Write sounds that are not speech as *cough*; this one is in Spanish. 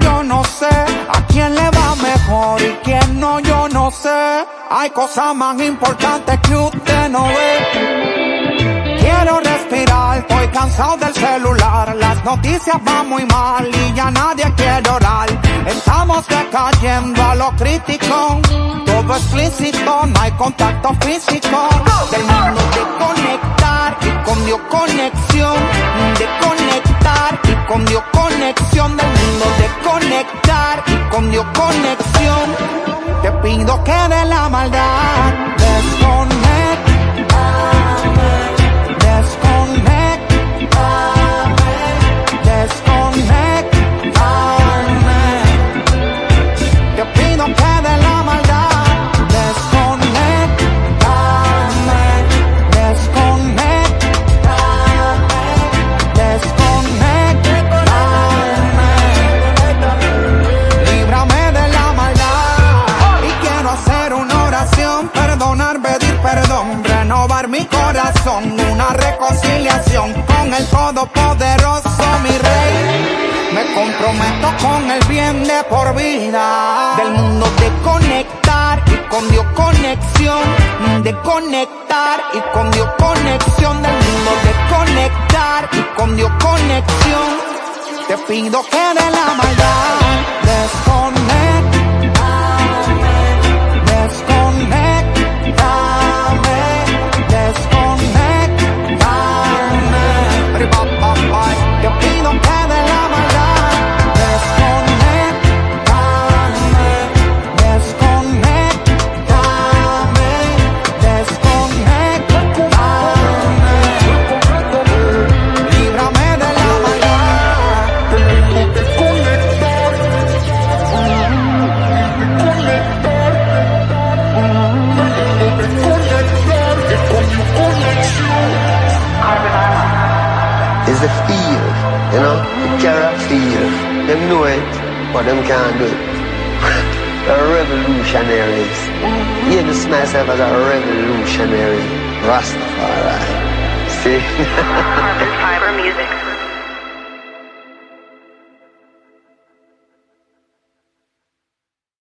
yo no sé a quién le va mejor y quién no yo no sé. Hay cosas más importantes que usted no ve. Quiero respirar, estoy cansado del celular. Las noticias van muy mal y ya nadie quiere orar. Estamos decayendo a lo crítico. Todo explícito, no hay contacto físico. Pido que de la maldad. Desconectame, perdonar, pedir perdón, renovar mi corazón, una reconciliación con el Todopoderoso, mi Rey. Me comprometo con el bien de por vida, del mundo de conectar y con Dios conexión, de conectar y con Dios conexión, del mundo de conectar y con Dios conexión. Te pido que de la maldad is the feel, you know, the carry feel. Them know it, but them can't do it. *laughs* They're revolutionaries. You just myself as a revolutionary Rastafari. See? Carbon *laughs* fiber music.